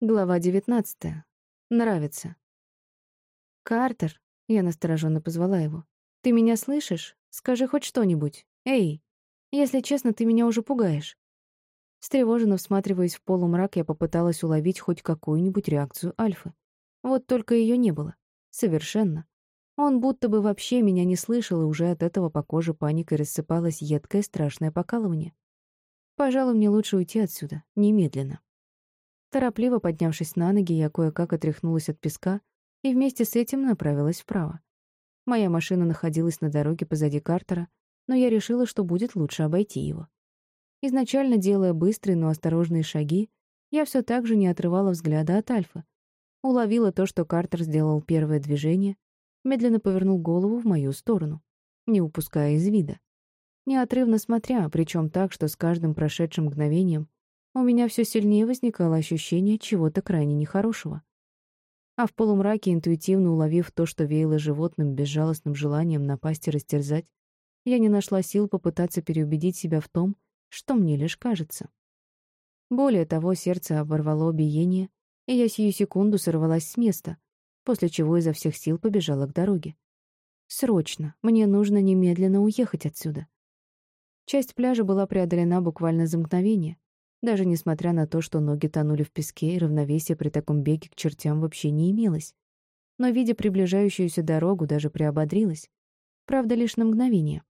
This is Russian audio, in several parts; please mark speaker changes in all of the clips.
Speaker 1: Глава девятнадцатая. Нравится. «Картер», — я настороженно позвала его, — «ты меня слышишь? Скажи хоть что-нибудь. Эй, если честно, ты меня уже пугаешь». Встревоженно всматриваясь в полумрак, я попыталась уловить хоть какую-нибудь реакцию Альфы. Вот только ее не было. Совершенно. Он будто бы вообще меня не слышал, и уже от этого по коже паникой рассыпалось едкое страшное покалывание. Пожалуй, мне лучше уйти отсюда, немедленно. Торопливо поднявшись на ноги, я кое-как отряхнулась от песка и вместе с этим направилась вправо. Моя машина находилась на дороге позади Картера, но я решила, что будет лучше обойти его. Изначально делая быстрые, но осторожные шаги, я все так же не отрывала взгляда от Альфа. Уловила то, что Картер сделал первое движение, медленно повернул голову в мою сторону, не упуская из вида. Неотрывно смотря, причем так, что с каждым прошедшим мгновением у меня все сильнее возникало ощущение чего-то крайне нехорошего. А в полумраке, интуитивно уловив то, что веяло животным безжалостным желанием напасть и растерзать, я не нашла сил попытаться переубедить себя в том, что мне лишь кажется. Более того, сердце оборвало биение, и я сию секунду сорвалась с места, после чего изо всех сил побежала к дороге. Срочно, мне нужно немедленно уехать отсюда. Часть пляжа была преодолена буквально за мгновение, даже несмотря на то, что ноги тонули в песке, и равновесия при таком беге к чертям вообще не имелось. Но, видя приближающуюся дорогу, даже приободрилась. Правда, лишь на мгновение.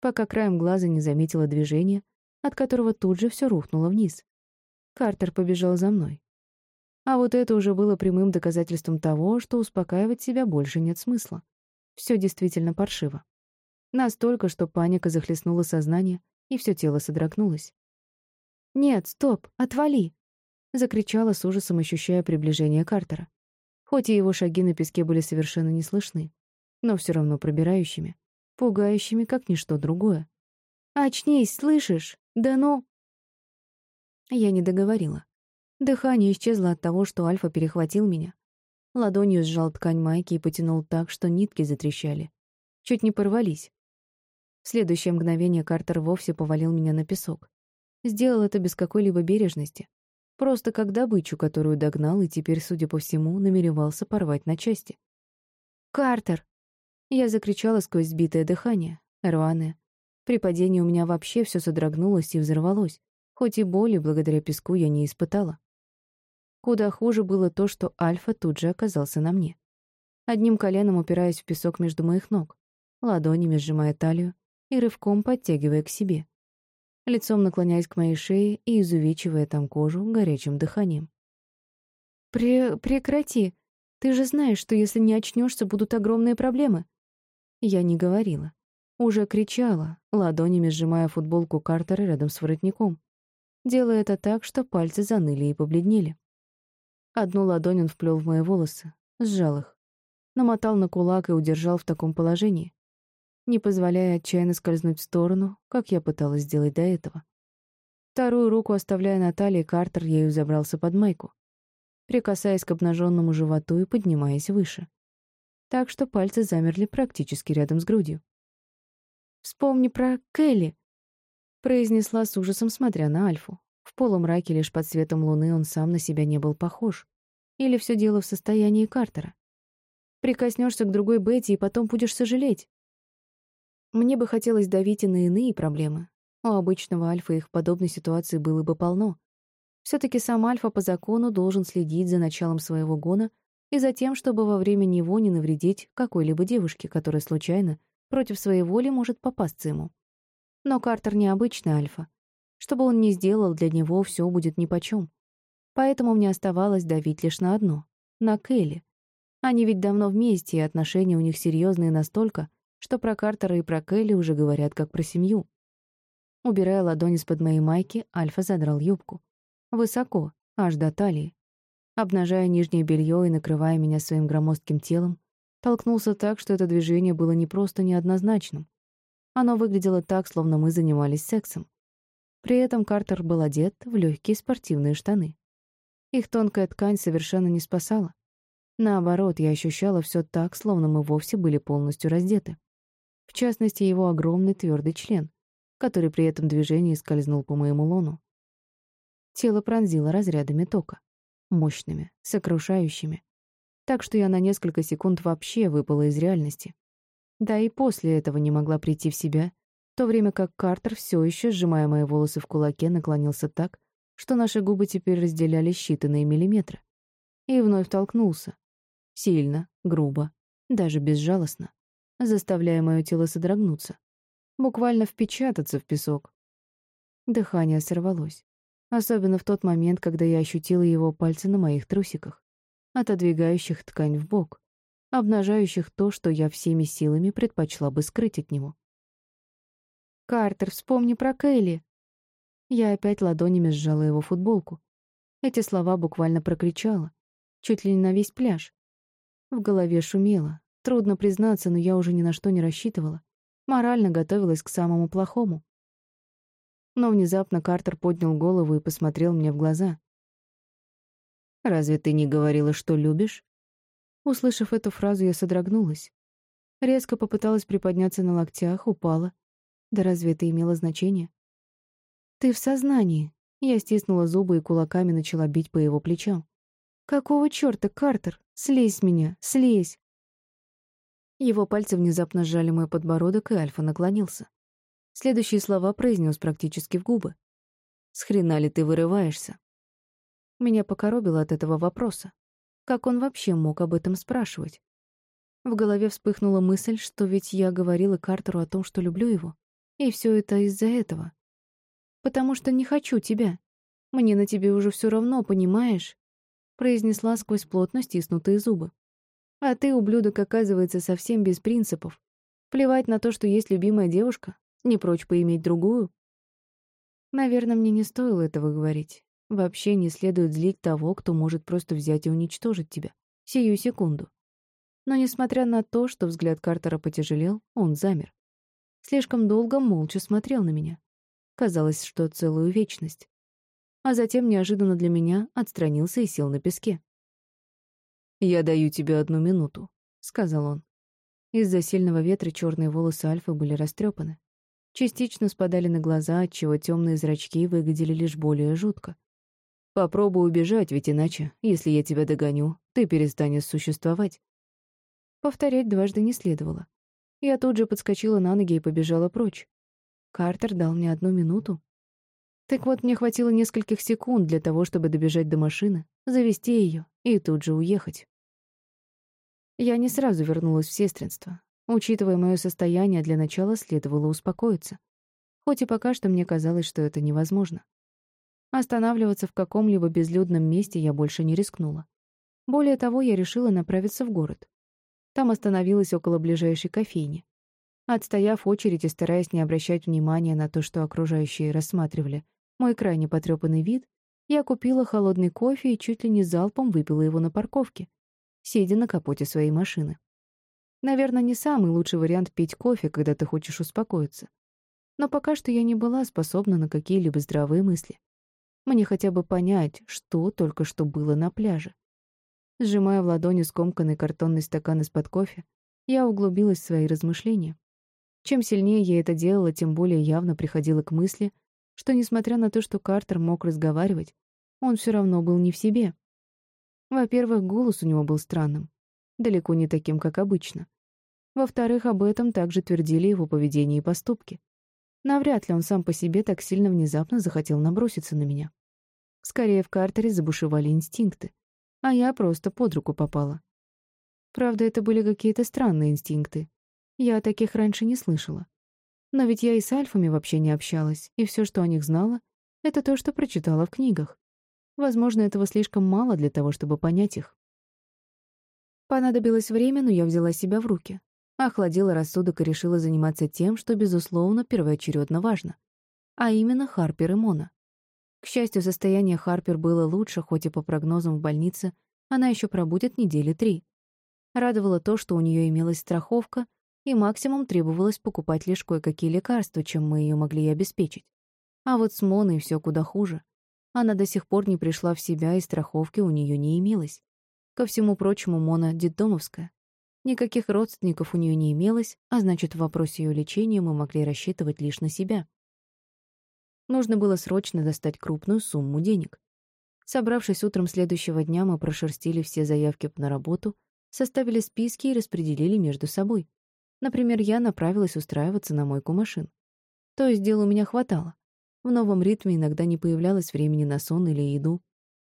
Speaker 1: Пока краем глаза не заметила движения, от которого тут же все рухнуло вниз. Картер побежал за мной. А вот это уже было прямым доказательством того, что успокаивать себя больше нет смысла. Все действительно паршиво. Настолько, что паника захлестнула сознание, и все тело содрогнулось. «Нет, стоп, отвали!» — закричала с ужасом, ощущая приближение Картера. Хоть и его шаги на песке были совершенно не слышны, но все равно пробирающими, пугающими, как ничто другое. «Очнись, слышишь? Да ну...» Я не договорила. Дыхание исчезло от того, что Альфа перехватил меня. Ладонью сжал ткань майки и потянул так, что нитки затрещали. Чуть не порвались. В следующее мгновение Картер вовсе повалил меня на песок. Сделал это без какой-либо бережности. Просто как добычу, которую догнал и теперь, судя по всему, намеревался порвать на части. «Картер!» Я закричала сквозь сбитое дыхание, рваное. При падении у меня вообще все содрогнулось и взорвалось, хоть и боли благодаря песку я не испытала. Куда хуже было то, что Альфа тут же оказался на мне. Одним коленом упираясь в песок между моих ног, ладонями сжимая талию и рывком подтягивая к себе лицом наклоняясь к моей шее и изувечивая там кожу горячим дыханием. «Пре... прекрати! Ты же знаешь, что если не очнешься, будут огромные проблемы!» Я не говорила. Уже кричала, ладонями сжимая футболку Картера рядом с воротником, делая это так, что пальцы заныли и побледнели. Одну ладонь он вплел в мои волосы, сжал их, намотал на кулак и удержал в таком положении, не позволяя отчаянно скользнуть в сторону, как я пыталась сделать до этого. Вторую руку оставляя на талии, Картер ею забрался под майку, прикасаясь к обнаженному животу и поднимаясь выше. Так что пальцы замерли практически рядом с грудью. «Вспомни про Келли», — произнесла с ужасом, смотря на Альфу. В полумраке лишь под светом луны он сам на себя не был похож. Или все дело в состоянии Картера. Прикоснешься к другой Бетти, и потом будешь сожалеть. Мне бы хотелось давить и на иные проблемы. У обычного Альфа их в подобной ситуации было бы полно. все таки сам Альфа по закону должен следить за началом своего гона и за тем, чтобы во время него не навредить какой-либо девушке, которая случайно, против своей воли, может попасться ему. Но Картер не обычный Альфа. Что бы он ни сделал, для него все будет нипочем. Поэтому мне оставалось давить лишь на одно — на Келли. Они ведь давно вместе, и отношения у них серьезные настолько, что про Картера и про Келли уже говорят как про семью. Убирая ладонь из-под моей майки, Альфа задрал юбку. Высоко, аж до талии. Обнажая нижнее белье и накрывая меня своим громоздким телом, толкнулся так, что это движение было не просто неоднозначным. Оно выглядело так, словно мы занимались сексом. При этом Картер был одет в легкие спортивные штаны. Их тонкая ткань совершенно не спасала. Наоборот, я ощущала все так, словно мы вовсе были полностью раздеты в частности, его огромный твердый член, который при этом движении скользнул по моему лону. Тело пронзило разрядами тока. мощными, сокрушающими. Так что я на несколько секунд вообще выпала из реальности. Да и после этого не могла прийти в себя, в то время как Картер, все еще сжимая мои волосы в кулаке, наклонился так, что наши губы теперь разделяли считанные миллиметры. И вновь толкнулся. Сильно, грубо, даже безжалостно, заставляя мое тело содрогнуться. Буквально впечататься в песок. Дыхание сорвалось. Особенно в тот момент, когда я ощутила его пальцы на моих трусиках, отодвигающих ткань в бок, обнажающих то, что я всеми силами предпочла бы скрыть от него. «Картер, вспомни про Кэлли!» Я опять ладонями сжала его футболку. Эти слова буквально прокричала, чуть ли не на весь пляж. В голове шумело. Трудно признаться, но я уже ни на что не рассчитывала. Морально готовилась к самому плохому. Но внезапно Картер поднял голову и посмотрел мне в глаза. «Разве ты не говорила, что любишь?» Услышав эту фразу, я содрогнулась. Резко попыталась приподняться на локтях, упала. Да разве это имело значение? «Ты в сознании!» Я стиснула зубы и кулаками начала бить по его плечам. «Какого чёрта, Картер? Слезь с меня! Слезь!» Его пальцы внезапно сжали мой подбородок, и Альфа наклонился. Следующие слова произнес практически в губы. «С хрена ли ты вырываешься?» Меня покоробило от этого вопроса. Как он вообще мог об этом спрашивать? В голове вспыхнула мысль, что ведь я говорила Картеру о том, что люблю его. И все это из-за этого. «Потому что не хочу тебя. Мне на тебе уже все равно, понимаешь?» произнесла сквозь плотно стиснутые зубы. «А ты, ублюдок, оказывается, совсем без принципов. Плевать на то, что есть любимая девушка, не прочь поиметь другую? Наверное, мне не стоило этого говорить. Вообще не следует злить того, кто может просто взять и уничтожить тебя. Сию секунду. Но несмотря на то, что взгляд Картера потяжелел, он замер. Слишком долго молча смотрел на меня. Казалось, что целую вечность. А затем неожиданно для меня отстранился и сел на песке. «Я даю тебе одну минуту», — сказал он. Из-за сильного ветра черные волосы Альфы были растрепаны частично спадали на глаза, отчего темные зрачки выглядели лишь более жутко. «Попробуй убежать, ведь иначе, если я тебя догоню, ты перестанешь существовать». Повторять дважды не следовало. Я тут же подскочила на ноги и побежала прочь. Картер дал мне одну минуту. Так вот, мне хватило нескольких секунд для того, чтобы добежать до машины, завести ее и тут же уехать. Я не сразу вернулась в сестринство. Учитывая мое состояние, для начала следовало успокоиться. Хоть и пока что мне казалось, что это невозможно. Останавливаться в каком-либо безлюдном месте я больше не рискнула. Более того, я решила направиться в город. Там остановилась около ближайшей кофейни. Отстояв очередь и стараясь не обращать внимания на то, что окружающие рассматривали мой крайне потрёпанный вид, я купила холодный кофе и чуть ли не залпом выпила его на парковке, сидя на капоте своей машины. Наверное, не самый лучший вариант пить кофе, когда ты хочешь успокоиться. Но пока что я не была способна на какие-либо здравые мысли. Мне хотя бы понять, что только что было на пляже. Сжимая в ладони скомканный картонный стакан из-под кофе, я углубилась в свои размышления. Чем сильнее я это делала, тем более явно приходила к мысли, что, несмотря на то, что Картер мог разговаривать, он все равно был не в себе. Во-первых, голос у него был странным далеко не таким, как обычно. Во-вторых, об этом также твердили его поведение и поступки. Навряд ли он сам по себе так сильно внезапно захотел наброситься на меня. Скорее, в Картере забушевали инстинкты, а я просто под руку попала. Правда, это были какие-то странные инстинкты. Я о таких раньше не слышала. Но ведь я и с альфами вообще не общалась, и все, что о них знала, это то, что прочитала в книгах. Возможно, этого слишком мало для того, чтобы понять их. Понадобилось время, но я взяла себя в руки. Охладила рассудок и решила заниматься тем, что, безусловно, первоочередно важно. А именно Харпер и Мона. К счастью, состояние Харпер было лучше, хоть и по прогнозам в больнице она еще пробудет недели три. Радовало то, что у нее имелась страховка, и максимум требовалось покупать лишь кое-какие лекарства, чем мы ее могли обеспечить. А вот с Моной все куда хуже. Она до сих пор не пришла в себя, и страховки у нее не имелось. Ко всему прочему, Мона детдомовская. Никаких родственников у нее не имелось, а значит, в вопросе ее лечения мы могли рассчитывать лишь на себя. Нужно было срочно достать крупную сумму денег. Собравшись утром следующего дня, мы прошерстили все заявки на работу, составили списки и распределили между собой. Например, я направилась устраиваться на мойку машин. То есть дел у меня хватало. В новом ритме иногда не появлялось времени на сон или еду.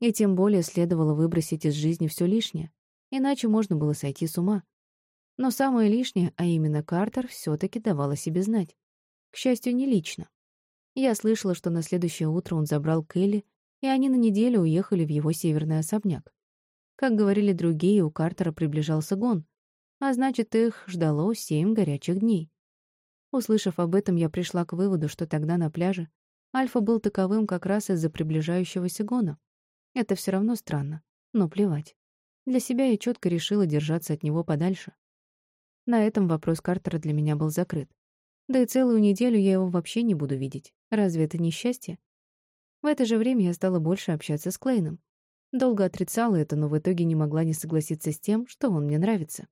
Speaker 1: И тем более следовало выбросить из жизни все лишнее, иначе можно было сойти с ума. Но самое лишнее, а именно Картер, все таки давал себе знать. К счастью, не лично. Я слышала, что на следующее утро он забрал Келли и они на неделю уехали в его северный особняк. Как говорили другие, у Картера приближался гон, а значит, их ждало семь горячих дней. Услышав об этом, я пришла к выводу, что тогда на пляже Альфа был таковым как раз из-за приближающегося гона. Это все равно странно, но плевать. Для себя я четко решила держаться от него подальше. На этом вопрос Картера для меня был закрыт. Да и целую неделю я его вообще не буду видеть. Разве это не счастье? В это же время я стала больше общаться с Клейном. Долго отрицала это, но в итоге не могла не согласиться с тем, что он мне нравится.